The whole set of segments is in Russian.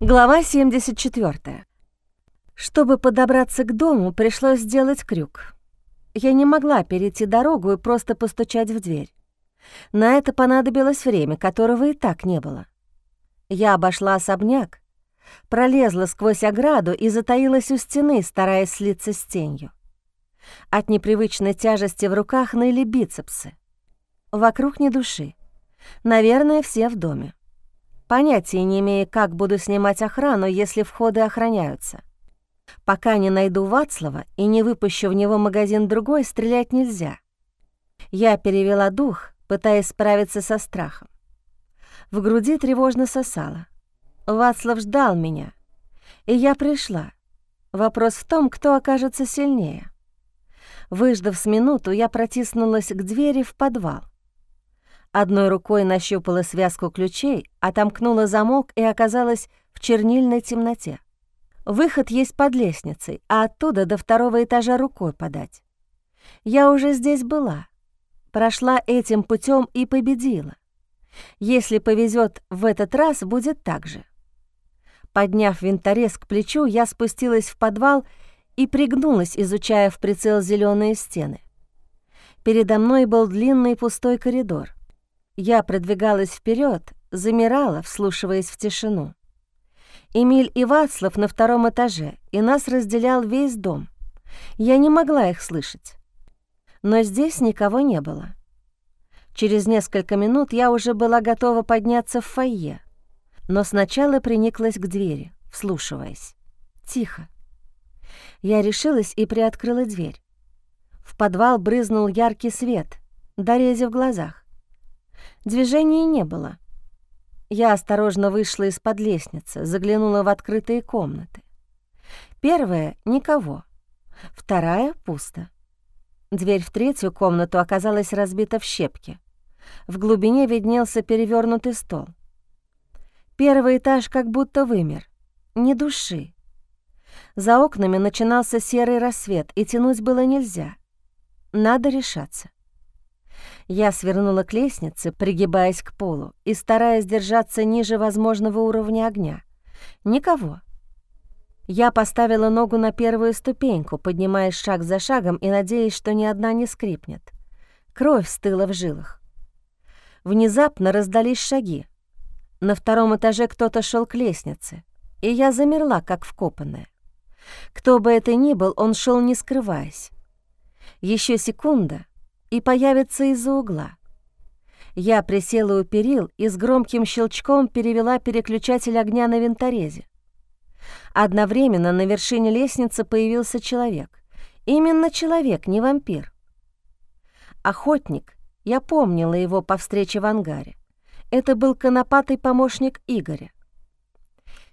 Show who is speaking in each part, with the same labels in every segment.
Speaker 1: Глава 74. Чтобы подобраться к дому, пришлось сделать крюк. Я не могла перейти дорогу и просто постучать в дверь. На это понадобилось время, которого и так не было. Я обошла особняк, пролезла сквозь ограду и затаилась у стены, стараясь слиться с тенью. От непривычной тяжести в руках ныли бицепсы. Вокруг ни души. Наверное, все в доме. Понятия не имея, как буду снимать охрану, если входы охраняются. Пока не найду Вацлава и не выпущу в него магазин другой, стрелять нельзя. Я перевела дух, пытаясь справиться со страхом. В груди тревожно сосало. Вацлав ждал меня, и я пришла. Вопрос в том, кто окажется сильнее. Выждав с минуту, я протиснулась к двери в подвал. Одной рукой нащупала связку ключей, отомкнула замок и оказалась в чернильной темноте. Выход есть под лестницей, а оттуда до второго этажа рукой подать. Я уже здесь была, прошла этим путем и победила. Если повезет в этот раз, будет так же. Подняв винторез к плечу, я спустилась в подвал и пригнулась, изучая в прицел зеленые стены. Передо мной был длинный пустой коридор. Я продвигалась вперед, замирала, вслушиваясь в тишину. Эмиль и Вацлав на втором этаже, и нас разделял весь дом. Я не могла их слышать. Но здесь никого не было. Через несколько минут я уже была готова подняться в фойе, но сначала приниклась к двери, вслушиваясь. Тихо. Я решилась и приоткрыла дверь. В подвал брызнул яркий свет, дорези в глазах. Движения не было. Я осторожно вышла из-под лестницы, заглянула в открытые комнаты. Первая — никого. Вторая — пусто. Дверь в третью комнату оказалась разбита в щепки. В глубине виднелся перевернутый стол. Первый этаж как будто вымер. Ни души. За окнами начинался серый рассвет, и тянуть было нельзя. Надо решаться. Я свернула к лестнице, пригибаясь к полу и стараясь держаться ниже возможного уровня огня. Никого. Я поставила ногу на первую ступеньку, поднимаясь шаг за шагом и надеясь, что ни одна не скрипнет. Кровь стыла в жилах. Внезапно раздались шаги. На втором этаже кто-то шел к лестнице, и я замерла, как вкопанная. Кто бы это ни был, он шел не скрываясь. Еще секунда, и появится из-за угла. Я присела у перил и с громким щелчком перевела переключатель огня на винторезе. Одновременно на вершине лестницы появился человек. Именно человек, не вампир. Охотник, я помнила его по встрече в ангаре. Это был конопатый помощник Игоря.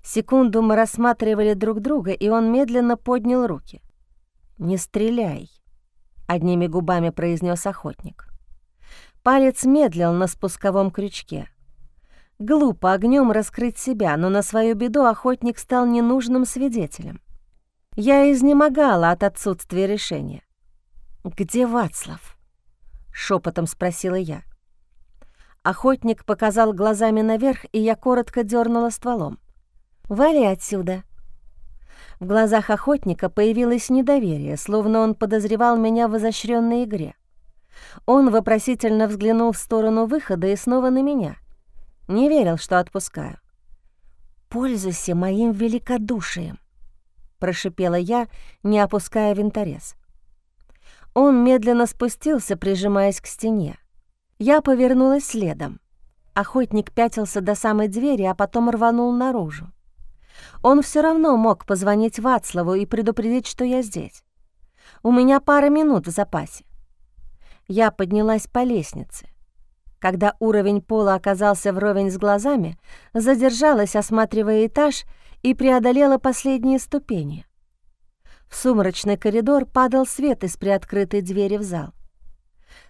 Speaker 1: Секунду мы рассматривали друг друга, и он медленно поднял руки. «Не стреляй», — одними губами произнес охотник. Палец медлил на спусковом крючке. Глупо огнем раскрыть себя, но на свою беду охотник стал ненужным свидетелем. Я изнемогала от отсутствия решения. «Где Вацлав?» — шепотом спросила я. Охотник показал глазами наверх, и я коротко дернула стволом. «Вали отсюда!» В глазах охотника появилось недоверие, словно он подозревал меня в изощренной игре. Он вопросительно взглянул в сторону выхода и снова на меня. Не верил, что отпускаю. «Пользуйся моим великодушием», — прошипела я, не опуская винторез. Он медленно спустился, прижимаясь к стене. Я повернулась следом. Охотник пятился до самой двери, а потом рванул наружу. Он все равно мог позвонить Вацлаву и предупредить, что я здесь. У меня пара минут в запасе. Я поднялась по лестнице. Когда уровень пола оказался вровень с глазами, задержалась, осматривая этаж, и преодолела последние ступени. В сумрачный коридор падал свет из приоткрытой двери в зал.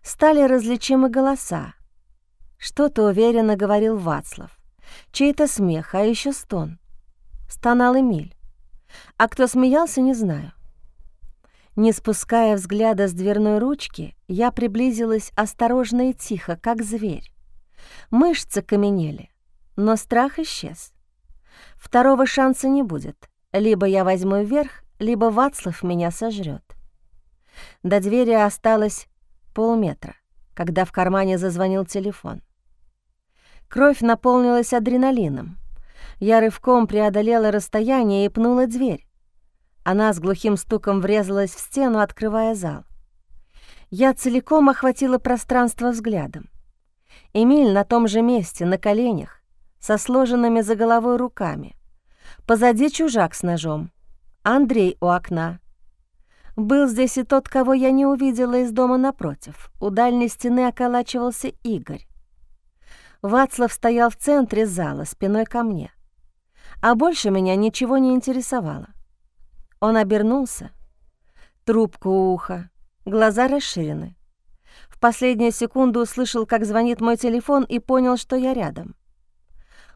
Speaker 1: Стали различимы голоса. Что-то уверенно говорил Вацлав. Чей-то смех, а еще стон — стонал Эмиль. А кто смеялся, не знаю. Не спуская взгляда с дверной ручки, я приблизилась осторожно и тихо, как зверь. Мышцы каменели, но страх исчез. Второго шанса не будет. Либо я возьму вверх, либо Вацлав меня сожрет. До двери осталось полметра, когда в кармане зазвонил телефон. Кровь наполнилась адреналином. Я рывком преодолела расстояние и пнула дверь. Она с глухим стуком врезалась в стену, открывая зал. Я целиком охватила пространство взглядом. Эмиль на том же месте, на коленях, со сложенными за головой руками. Позади чужак с ножом. Андрей у окна. Был здесь и тот, кого я не увидела из дома напротив. У дальней стены околачивался Игорь. Вацлав стоял в центре зала, спиной ко мне. А больше меня ничего не интересовало. Он обернулся. Трубку у уха, глаза расширены. В последнюю секунду услышал, как звонит мой телефон и понял, что я рядом.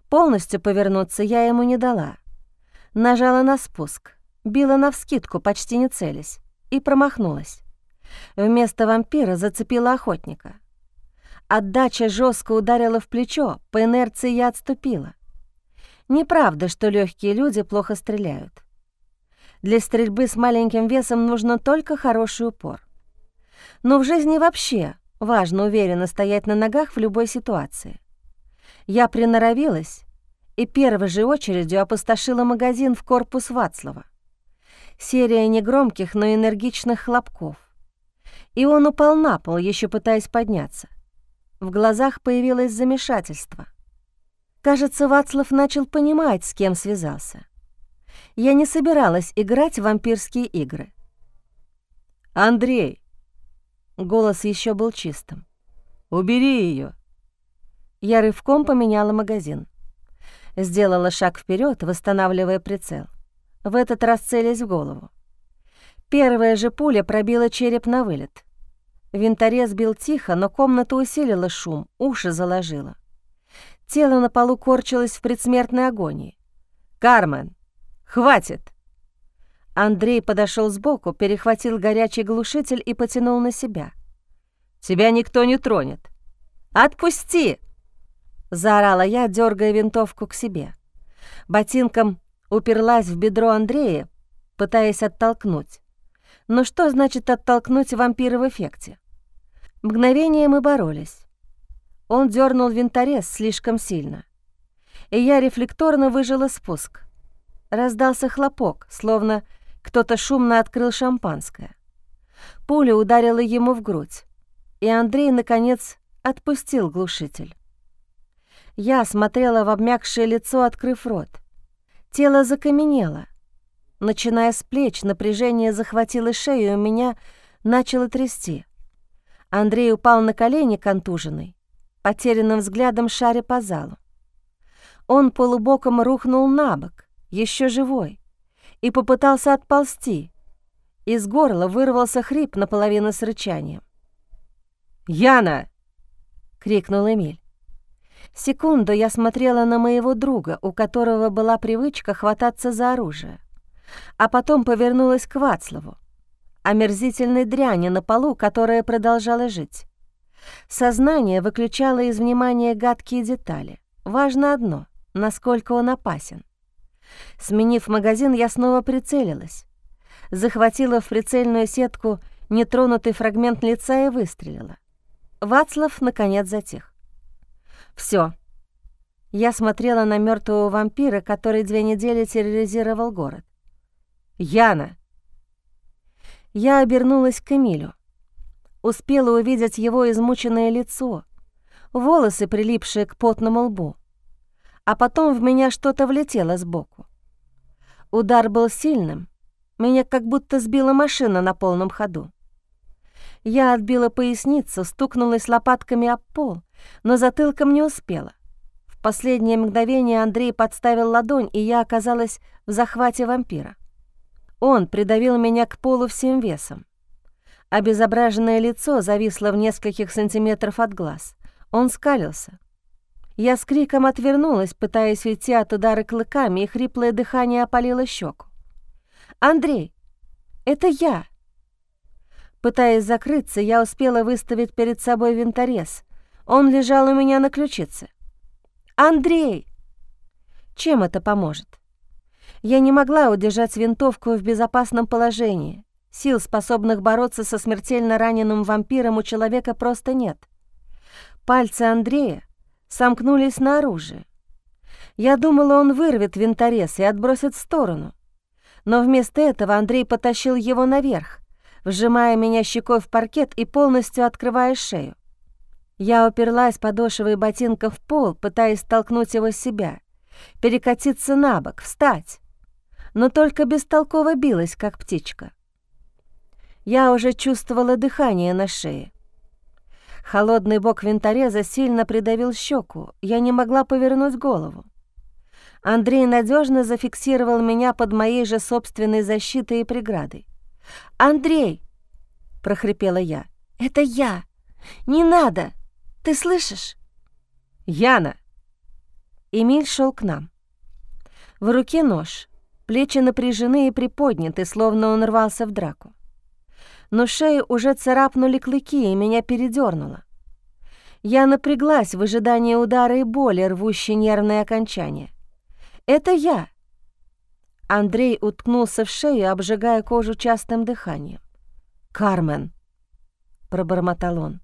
Speaker 1: Полностью повернуться я ему не дала. Нажала на спуск, била навскидку, почти не целясь, и промахнулась. Вместо вампира зацепила охотника. Отдача жестко ударила в плечо, по инерции я отступила. Неправда, что легкие люди плохо стреляют. Для стрельбы с маленьким весом нужно только хороший упор. Но в жизни вообще важно уверенно стоять на ногах в любой ситуации. Я приноровилась и первой же очередью опустошила магазин в корпус Вацлава. Серия негромких, но энергичных хлопков. И он упал на пол, еще пытаясь подняться. В глазах появилось замешательство. Кажется, Вацлав начал понимать, с кем связался. Я не собиралась играть в вампирские игры. «Андрей!» Голос еще был чистым. «Убери ее. Я рывком поменяла магазин. Сделала шаг вперед, восстанавливая прицел. В этот раз целясь в голову. Первая же пуля пробила череп на вылет. Винторез бил тихо, но комната усилила шум, уши заложила. Тело на полу корчилось в предсмертной агонии. «Кармен, Хватит!» Андрей подошел сбоку, перехватил горячий глушитель и потянул на себя. «Тебя никто не тронет!» «Отпусти!» — заорала я, дергая винтовку к себе. Ботинком уперлась в бедро Андрея, пытаясь оттолкнуть. Но что значит оттолкнуть вампира в эффекте? Мгновение мы боролись. Он дернул винторез слишком сильно, и я рефлекторно выжила спуск — Раздался хлопок, словно кто-то шумно открыл шампанское. Пуля ударила ему в грудь, и Андрей, наконец, отпустил глушитель. Я смотрела в обмякшее лицо, открыв рот. Тело закаменело. Начиная с плеч, напряжение захватило шею, и меня начало трясти. Андрей упал на колени контуженный, потерянным взглядом шаря по залу. Он полубоком рухнул на бок, еще живой, и попытался отползти. Из горла вырвался хрип наполовину с рычанием. «Яна!» — крикнул Эмиль. Секунду я смотрела на моего друга, у которого была привычка хвататься за оружие, а потом повернулась к Вацлаву, омерзительной дряни на полу, которая продолжала жить. Сознание выключало из внимания гадкие детали. Важно одно — насколько он опасен. Сменив магазин, я снова прицелилась. Захватила в прицельную сетку нетронутый фрагмент лица и выстрелила. Вацлав, наконец, затих. Все. Я смотрела на мертвого вампира, который две недели терроризировал город. «Яна!» Я обернулась к Эмилю. Успела увидеть его измученное лицо, волосы, прилипшие к потному лбу а потом в меня что-то влетело сбоку. Удар был сильным, меня как будто сбила машина на полном ходу. Я отбила поясницу, стукнулась лопатками об пол, но затылком не успела. В последнее мгновение Андрей подставил ладонь, и я оказалась в захвате вампира. Он придавил меня к полу всем весом. Обезображенное лицо зависло в нескольких сантиметров от глаз. Он скалился. Я с криком отвернулась, пытаясь уйти от удара клыками, и хриплое дыхание опалило щеку. «Андрей, это я!» Пытаясь закрыться, я успела выставить перед собой винторез. Он лежал у меня на ключице. «Андрей!» Чем это поможет? Я не могла удержать винтовку в безопасном положении. Сил, способных бороться со смертельно раненым вампиром, у человека просто нет. Пальцы Андрея сомкнулись на оружие. Я думала, он вырвет винторез и отбросит в сторону. Но вместо этого Андрей потащил его наверх, вжимая меня щекой в паркет и полностью открывая шею. Я уперлась подошвой ботинка в пол, пытаясь столкнуть его с себя, перекатиться на бок, встать. Но только бестолково билась, как птичка. Я уже чувствовала дыхание на шее. Холодный бок винтореза сильно придавил щеку, я не могла повернуть голову. Андрей надежно зафиксировал меня под моей же собственной защитой и преградой. «Андрей!» — прохрипела я. «Это я! Не надо! Ты слышишь?»
Speaker 2: «Яна!»
Speaker 1: Эмиль шел к нам. В руке нож, плечи напряжены и приподняты, словно он рвался в драку. Но шею уже царапнули клыки, и меня передернуло. Я напряглась в ожидании удара и боли, рвущей нервные окончания. «Это я!» Андрей уткнулся в шею, обжигая кожу частым дыханием. «Кармен!» — пробормотал он.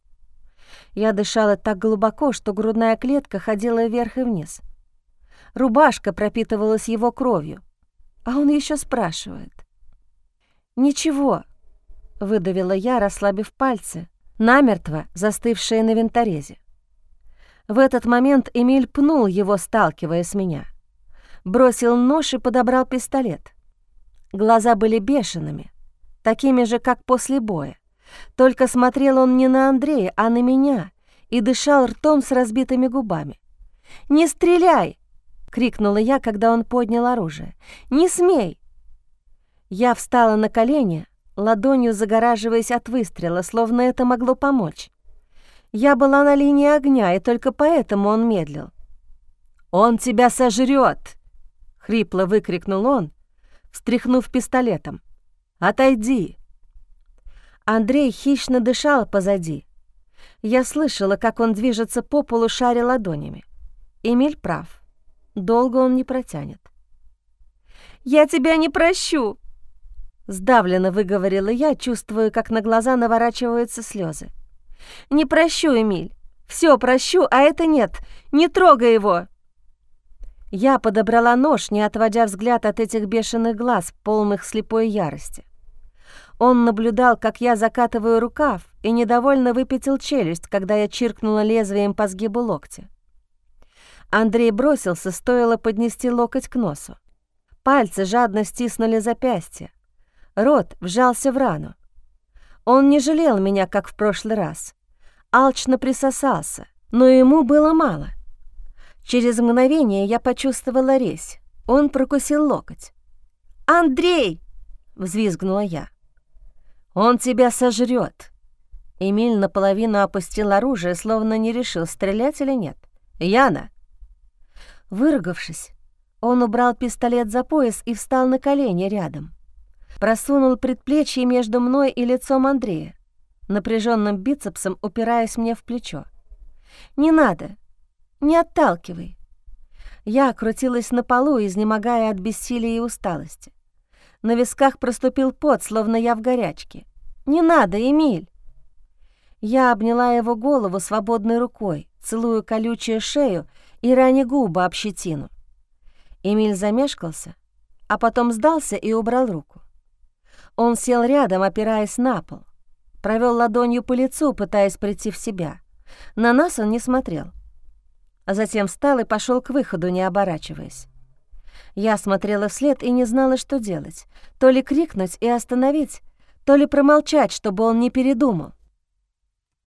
Speaker 1: Я дышала так глубоко, что грудная клетка ходила вверх и вниз. Рубашка пропитывалась его кровью, а он еще спрашивает. «Ничего», — выдавила я, расслабив пальцы, намертво застывшие на винторезе. В этот момент Эмиль пнул его, сталкивая с меня. Бросил нож и подобрал пистолет. Глаза были бешеными, такими же, как после боя. Только смотрел он не на Андрея, а на меня и дышал ртом с разбитыми губами. «Не стреляй!» — крикнула я, когда он поднял оружие. «Не смей!» Я встала на колени, ладонью загораживаясь от выстрела, словно это могло помочь. Я была на линии огня, и только поэтому он медлил. «Он тебя сожрет! хрипло выкрикнул он, встряхнув пистолетом. «Отойди!» Андрей хищно дышал позади. Я слышала, как он движется по полу, шаря ладонями. Эмиль прав. Долго он не протянет. «Я тебя не прощу!» Сдавленно выговорила я, чувствуя, как на глаза наворачиваются слезы. «Не прощу, Эмиль. Все прощу, а это нет. Не трогай его!» Я подобрала нож, не отводя взгляд от этих бешеных глаз, полных слепой ярости. Он наблюдал, как я закатываю рукав, и недовольно выпятил челюсть, когда я чиркнула лезвием по сгибу локтя. Андрей бросился, стоило поднести локоть к носу. Пальцы жадно стиснули запястье. Рот вжался в рану. Он не жалел меня, как в прошлый раз. Алчно присосался, но ему было мало. Через мгновение я почувствовала резь. Он прокусил локоть. «Андрей!» — взвизгнула я. «Он тебя сожрет. Эмиль наполовину опустил оружие, словно не решил, стрелять или нет. «Яна!» Выругавшись, он убрал пистолет за пояс и встал на колени рядом. Просунул предплечье между мной и лицом Андрея, напряженным бицепсом упираясь мне в плечо. «Не надо! Не отталкивай!» Я крутилась на полу, изнемогая от бессилия и усталости. На висках проступил пот, словно я в горячке. «Не надо, Эмиль!» Я обняла его голову свободной рукой, целую колючую шею и раня губы об щетину. Эмиль замешкался, а потом сдался и убрал руку. Он сел рядом, опираясь на пол, провел ладонью по лицу, пытаясь прийти в себя. На нас он не смотрел. А затем встал и пошел к выходу, не оборачиваясь. Я смотрела вслед и не знала, что делать. То ли крикнуть и остановить, то ли промолчать, чтобы он не передумал.